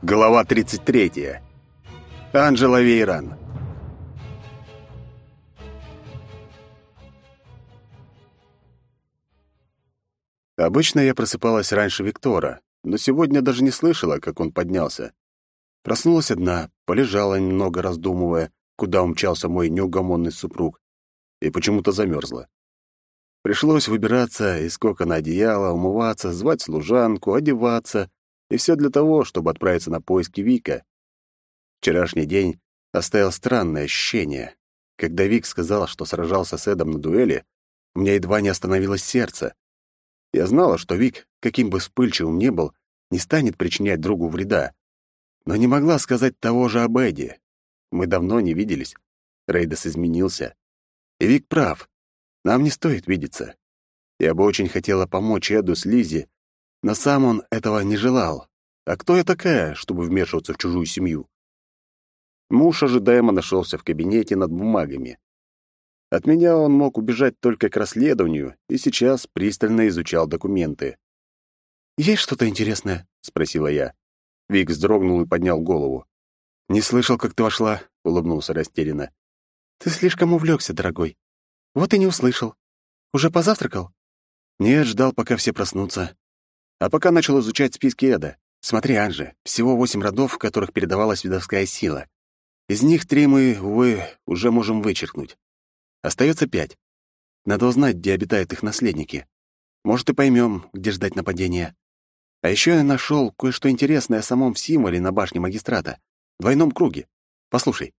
Глава 33. Анжела Вейран. Обычно я просыпалась раньше Виктора, но сегодня даже не слышала, как он поднялся. Проснулась одна, полежала немного, раздумывая, куда умчался мой неугомонный супруг, и почему-то замерзла. Пришлось выбираться из кокона одеяла, умываться, звать служанку, одеваться и все для того, чтобы отправиться на поиски Вика. Вчерашний день оставил странное ощущение. Когда Вик сказал, что сражался с Эдом на дуэли, у меня едва не остановилось сердце. Я знала, что Вик, каким бы вспыльчивым ни был, не станет причинять другу вреда. Но не могла сказать того же об Эдди. Мы давно не виделись. Рейдас изменился. И Вик прав. Нам не стоит видеться. Я бы очень хотела помочь Эду с Лизи, но сам он этого не желал. А кто я такая, чтобы вмешиваться в чужую семью? Муж ожидаемо нашелся в кабинете над бумагами. От меня он мог убежать только к расследованию и сейчас пристально изучал документы. «Есть что-то интересное?» — спросила я. Вик вздрогнул и поднял голову. «Не слышал, как ты вошла», — улыбнулся растерянно. «Ты слишком увлекся, дорогой. Вот и не услышал. Уже позавтракал?» «Нет, ждал, пока все проснутся. А пока начал изучать списки Эда. Смотри, Анже, всего восемь родов, в которых передавалась видовская сила. Из них три мы, увы, уже можем вычеркнуть. Остается пять. Надо узнать, где обитают их наследники. Может, и поймем, где ждать нападения. А еще я нашел кое-что интересное о самом символе на башне магистрата, двойном круге. Послушай,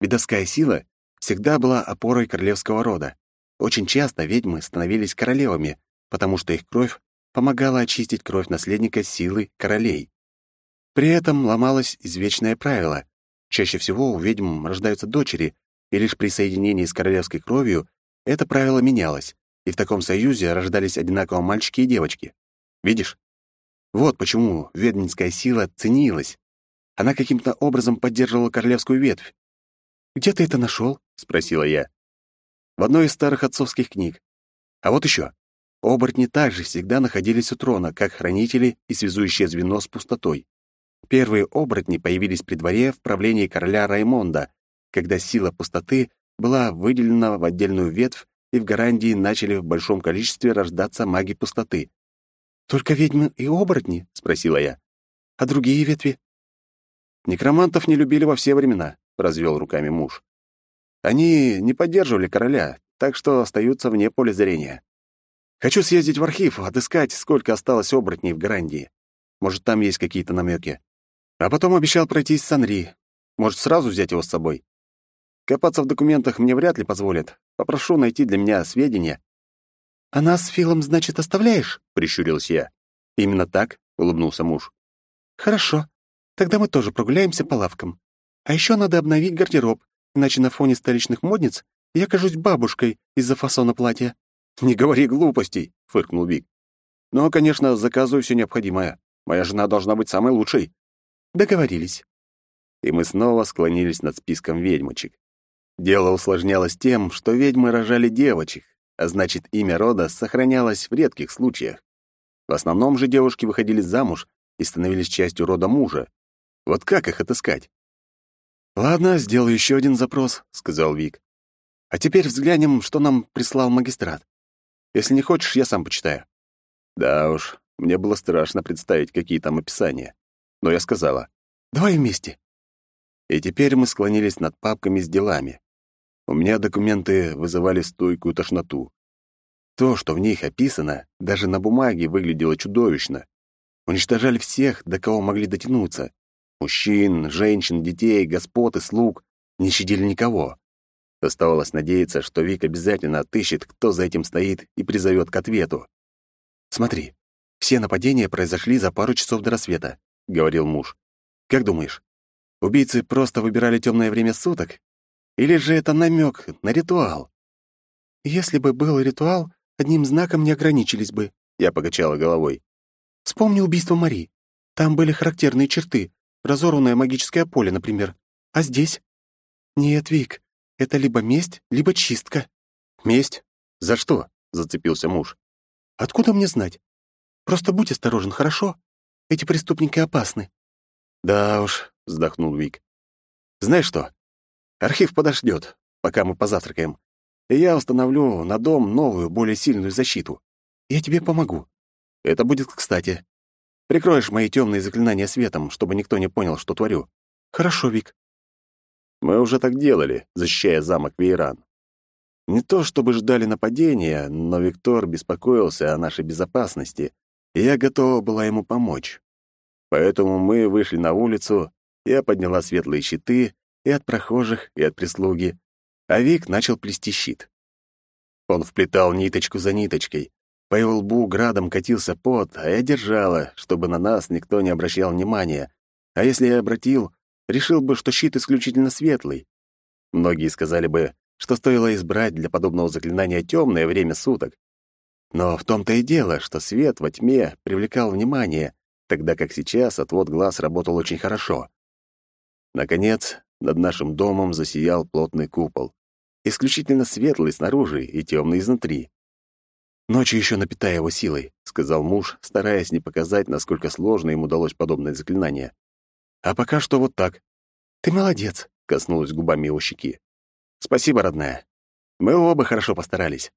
видовская сила всегда была опорой королевского рода. Очень часто ведьмы становились королевами, потому что их кровь помогала очистить кровь наследника силы королей. При этом ломалось извечное правило. Чаще всего у ведьм рождаются дочери, и лишь при соединении с королевской кровью это правило менялось, и в таком союзе рождались одинаково мальчики и девочки. Видишь? Вот почему ведьминская сила ценилась. Она каким-то образом поддерживала королевскую ветвь. «Где ты это нашел?» — спросила я. «В одной из старых отцовских книг. А вот еще. Оборотни также всегда находились у трона, как хранители и связующее звено с пустотой. Первые оборотни появились при дворе в правлении короля Раймонда, когда сила пустоты была выделена в отдельную ветвь, и в Гарандии начали в большом количестве рождаться маги пустоты. «Только ведьмы и оборотни?» — спросила я. «А другие ветви?» «Некромантов не любили во все времена», — развел руками муж. «Они не поддерживали короля, так что остаются вне поля зрения. Хочу съездить в архив, отыскать, сколько осталось оборотней в Гарандии. Может, там есть какие-то намеки. А потом обещал пройтись с Анри. Может, сразу взять его с собой? Копаться в документах мне вряд ли позволят. Попрошу найти для меня сведения. «А нас с Филом, значит, оставляешь?» — прищурилась я. «Именно так?» — улыбнулся муж. «Хорошо. Тогда мы тоже прогуляемся по лавкам. А еще надо обновить гардероб, иначе на фоне столичных модниц я кажусь бабушкой из-за фасона платья». «Не говори глупостей», — фыркнул Вик. «Но, конечно, заказываю все необходимое. Моя жена должна быть самой лучшей». «Договорились». И мы снова склонились над списком ведьмочек. Дело усложнялось тем, что ведьмы рожали девочек, а значит, имя рода сохранялось в редких случаях. В основном же девушки выходили замуж и становились частью рода мужа. Вот как их отыскать? «Ладно, сделаю еще один запрос», — сказал Вик. «А теперь взглянем, что нам прислал магистрат. Если не хочешь, я сам почитаю». Да уж, мне было страшно представить, какие там описания. Но я сказала, «Давай вместе». И теперь мы склонились над папками с делами. У меня документы вызывали стойкую тошноту. То, что в них описано, даже на бумаге выглядело чудовищно. Уничтожали всех, до кого могли дотянуться. Мужчин, женщин, детей, господ и слуг. Не щадили никого. Оставалось надеяться, что Вик обязательно отыщет, кто за этим стоит, и призовет к ответу. «Смотри, все нападения произошли за пару часов до рассвета», — говорил муж. «Как думаешь, убийцы просто выбирали темное время суток? Или же это намек на ритуал?» «Если бы был ритуал, одним знаком не ограничились бы», — я покачала головой. «Вспомни убийство Мари. Там были характерные черты, разорванное магическое поле, например. А здесь? Нет, Вик, это либо месть, либо чистка». «Месть? За что?» — зацепился муж. «Откуда мне знать? Просто будь осторожен, хорошо? Эти преступники опасны». «Да уж», — вздохнул Вик. «Знаешь что? Архив подождет, пока мы позавтракаем, и я установлю на дом новую, более сильную защиту. Я тебе помогу. Это будет кстати. Прикроешь мои темные заклинания светом, чтобы никто не понял, что творю. Хорошо, Вик. Мы уже так делали, защищая замок Вейран. Не то чтобы ждали нападения, но Виктор беспокоился о нашей безопасности, и я готова была ему помочь. Поэтому мы вышли на улицу, я подняла светлые щиты и от прохожих, и от прислуги, а Вик начал плести щит. Он вплетал ниточку за ниточкой. По его лбу градом катился пот, а я держала, чтобы на нас никто не обращал внимания. А если я обратил, решил бы, что щит исключительно светлый. Многие сказали бы, что стоило избрать для подобного заклинания темное время суток. Но в том-то и дело, что свет во тьме привлекал внимание, тогда как сейчас отвод глаз работал очень хорошо. Наконец, над нашим домом засиял плотный купол, исключительно светлый снаружи и темный изнутри. «Ночью еще напитая его силой», — сказал муж, стараясь не показать, насколько сложно ему удалось подобное заклинание. «А пока что вот так». «Ты молодец», — коснулась губами его щеки. «Спасибо, родная. Мы оба хорошо постарались.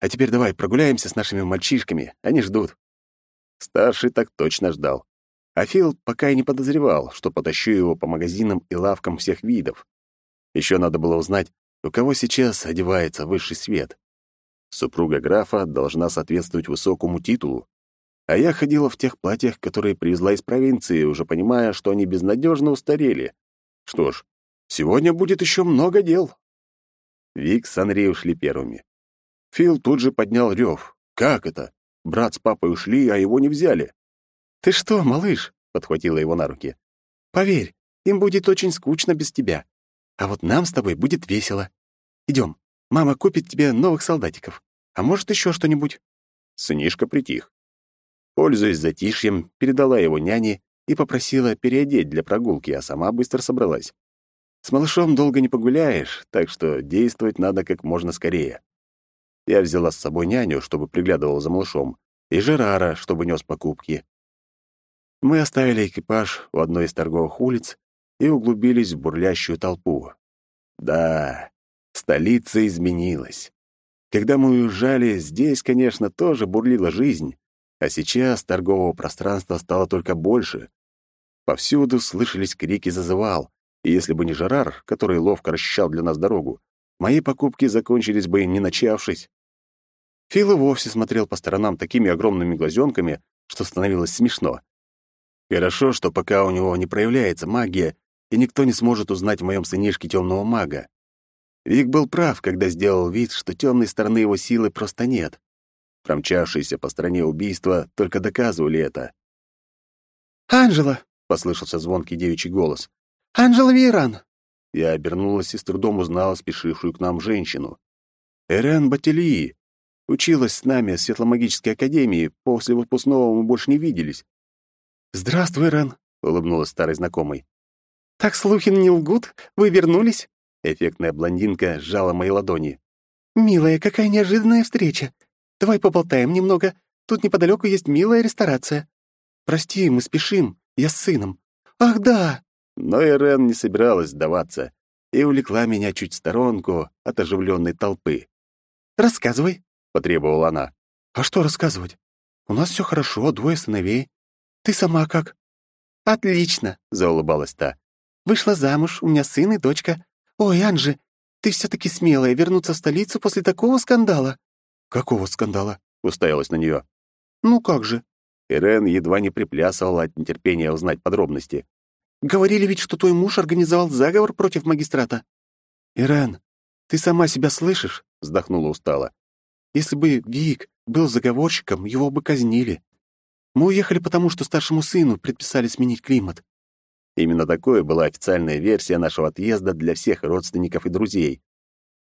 А теперь давай прогуляемся с нашими мальчишками, они ждут». Старший так точно ждал. А Фил пока и не подозревал, что потащу его по магазинам и лавкам всех видов. Еще надо было узнать, у кого сейчас одевается высший свет. Супруга графа должна соответствовать высокому титулу. А я ходила в тех платьях, которые привезла из провинции, уже понимая, что они безнадежно устарели. Что ж, сегодня будет еще много дел. Вик с Анри ушли первыми. Фил тут же поднял рев. «Как это? Брат с папой ушли, а его не взяли». «Ты что, малыш?» — подхватила его на руки. «Поверь, им будет очень скучно без тебя. А вот нам с тобой будет весело. Идем, мама купит тебе новых солдатиков. А может, еще что-нибудь?» Сынишка притих. Пользуясь затишьем, передала его няне и попросила переодеть для прогулки, а сама быстро собралась. С малышом долго не погуляешь, так что действовать надо как можно скорее. Я взяла с собой няню, чтобы приглядывала за малышом, и Жерара, чтобы нес покупки. Мы оставили экипаж у одной из торговых улиц и углубились в бурлящую толпу. Да, столица изменилась. Когда мы уезжали, здесь, конечно, тоже бурлила жизнь, а сейчас торгового пространства стало только больше. Повсюду слышались крики зазывал, и если бы не Жерар, который ловко расчищал для нас дорогу, мои покупки закончились бы, не начавшись. Фил и вовсе смотрел по сторонам такими огромными глазенками, что становилось смешно. Хорошо, что пока у него не проявляется магия, и никто не сможет узнать в моем сынишке темного мага. Вик был прав, когда сделал вид, что темной стороны его силы просто нет. Промчавшиеся по стране убийства только доказывали это. «Анжела!» — послышался звонкий девичий голос. «Анжела Вейран!» Я обернулась и с трудом узнала спешившую к нам женщину. Эрен Бателии. Училась с нами в Светломагической академии, после выпускного мы больше не виделись. «Здравствуй, Рен», — улыбнулась старый знакомый. «Так слухи не лгут? Вы вернулись?» Эффектная блондинка сжала мои ладони. «Милая, какая неожиданная встреча. Давай поболтаем немного. Тут неподалеку есть милая ресторация». «Прости, мы спешим. Я с сыном». «Ах, да!» Но Ирен не собиралась сдаваться и увлекла меня чуть в сторонку от оживленной толпы. «Рассказывай», — потребовала она. «А что рассказывать? У нас все хорошо, двое сыновей. Ты сама как?» «Отлично», — заулыбалась та. «Вышла замуж, у меня сын и дочка. Ой, Анжи, ты все таки смелая вернуться в столицу после такого скандала». «Какого скандала?» — уставилась на нее. «Ну как же?» Ирен едва не приплясывала от нетерпения узнать подробности. «Говорили ведь, что твой муж организовал заговор против магистрата». «Ирен, ты сама себя слышишь?» — вздохнула устало. «Если бы Вик был заговорщиком, его бы казнили. Мы уехали потому, что старшему сыну предписали сменить климат. Именно такой была официальная версия нашего отъезда для всех родственников и друзей.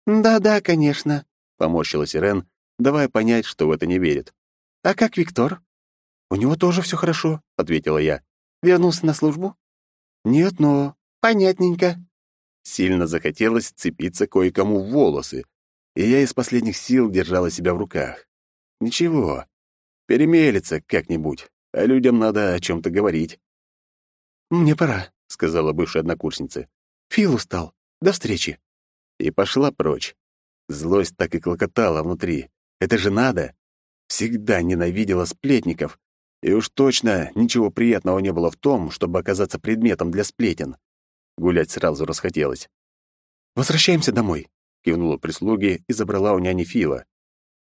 «Да-да, конечно», — поморщилась Ирен, давая понять, что в это не верит. «А как Виктор?» «У него тоже все хорошо», — ответила я. «Вернулся на службу?» «Нет, но...» «Понятненько». Сильно захотелось цепиться кое-кому в волосы, и я из последних сил держала себя в руках. Ничего, Перемелется как-нибудь, а людям надо о чем-то говорить. «Мне пора», — сказала бывшая однокурсница. «Фил устал. До встречи». И пошла прочь. Злость так и клокотала внутри. Это же надо. Всегда ненавидела сплетников. И уж точно ничего приятного не было в том, чтобы оказаться предметом для сплетен. Гулять сразу расхотелось. «Возвращаемся домой», — кивнула прислуги и забрала у няни Фила.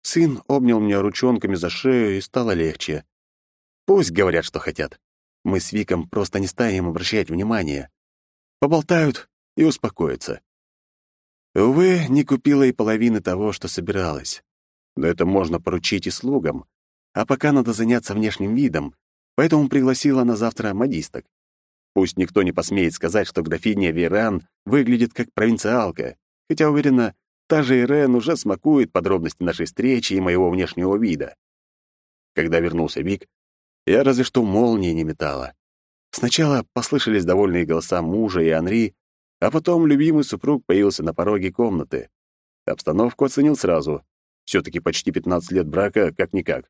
Сын обнял меня ручонками за шею, и стало легче. Пусть говорят, что хотят. Мы с Виком просто не станем обращать внимания. Поболтают и успокоятся. Увы, не купила и половины того, что собиралась. Но это можно поручить и слугам. А пока надо заняться внешним видом, поэтому пригласила на завтра модисток. Пусть никто не посмеет сказать, что графиня Веран выглядит как провинциалка, хотя, уверена, Та же Ирен уже смакует подробности нашей встречи и моего внешнего вида. Когда вернулся Вик, я разве что молнии не метала. Сначала послышались довольные голоса мужа и Анри, а потом любимый супруг появился на пороге комнаты. Обстановку оценил сразу. Все таки почти 15 лет брака, как-никак.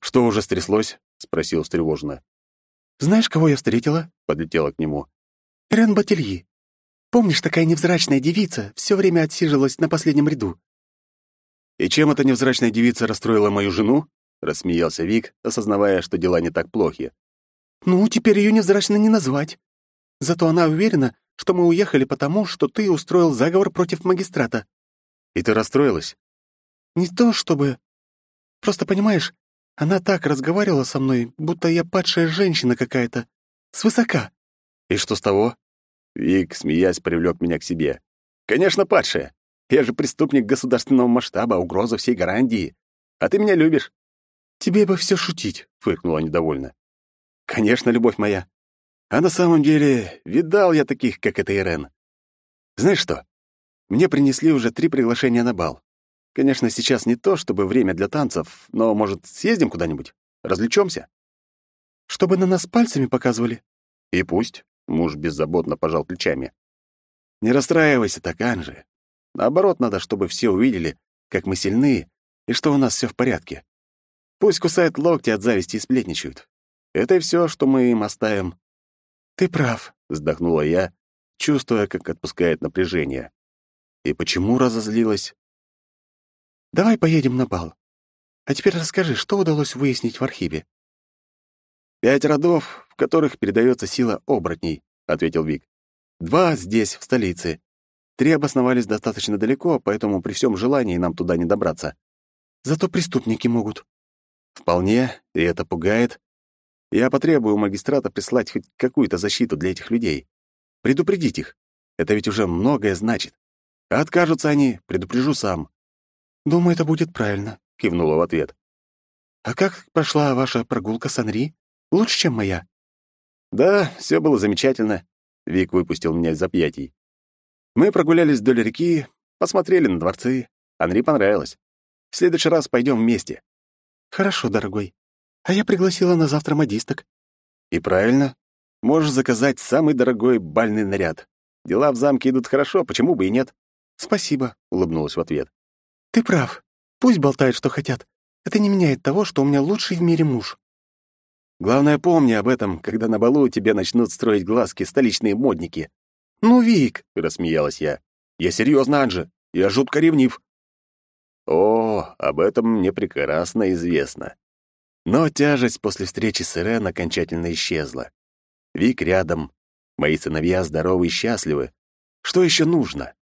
«Что уже стряслось?» — спросил встревоженно. «Знаешь, кого я встретила?» — подлетела к нему. «Ирен Батильи. Помнишь, такая невзрачная девица все время отсиживалась на последнем ряду?» «И чем эта невзрачная девица расстроила мою жену?» — рассмеялся Вик, осознавая, что дела не так плохи. «Ну, теперь ее невзрачной не назвать. Зато она уверена, что мы уехали потому, что ты устроил заговор против магистрата». «И ты расстроилась?» «Не то чтобы... Просто, понимаешь, она так разговаривала со мной, будто я падшая женщина какая-то. Свысока». «И что с того?» Вик, смеясь, привлек меня к себе. «Конечно, падшая. Я же преступник государственного масштаба, угроза всей гарантии. А ты меня любишь». «Тебе бы все шутить», — фыркнула недовольно. «Конечно, любовь моя. А на самом деле, видал я таких, как эта Ирен. Знаешь что? Мне принесли уже три приглашения на бал. Конечно, сейчас не то, чтобы время для танцев, но, может, съездим куда-нибудь? Развлечемся? Чтобы на нас пальцами показывали? И пусть. Муж беззаботно пожал плечами. «Не расстраивайся так, Анжи. Наоборот, надо, чтобы все увидели, как мы сильны и что у нас все в порядке. Пусть кусают локти от зависти и сплетничают. Это и все, что мы им оставим». «Ты прав», — вздохнула я, чувствуя, как отпускает напряжение. И почему разозлилась? «Давай поедем на бал. А теперь расскажи, что удалось выяснить в архиве?» «Пять родов, в которых передается сила оборотней», — ответил Вик. «Два здесь, в столице. Три обосновались достаточно далеко, поэтому при всем желании нам туда не добраться. Зато преступники могут». «Вполне, и это пугает. Я потребую у магистрата прислать хоть какую-то защиту для этих людей. Предупредить их. Это ведь уже многое значит. А откажутся они, предупрежу сам». «Думаю, это будет правильно», — кивнула в ответ. «А как прошла ваша прогулка с Анри?» Лучше, чем моя». «Да, все было замечательно», — Вик выпустил меня из объятий. «Мы прогулялись вдоль реки, посмотрели на дворцы. Анри понравилось. В следующий раз пойдем вместе». «Хорошо, дорогой. А я пригласила на завтра модисток». «И правильно. Можешь заказать самый дорогой бальный наряд. Дела в замке идут хорошо, почему бы и нет?» «Спасибо», — улыбнулась в ответ. «Ты прав. Пусть болтают, что хотят. Это не меняет того, что у меня лучший в мире муж». Главное, помни об этом, когда на балу тебе начнут строить глазки столичные модники. «Ну, Вик!» — рассмеялась я. «Я серьезно, Анжи. Я жутко ревнив». О, об этом мне прекрасно известно. Но тяжесть после встречи с Ирен окончательно исчезла. Вик рядом. Мои сыновья здоровы и счастливы. Что еще нужно?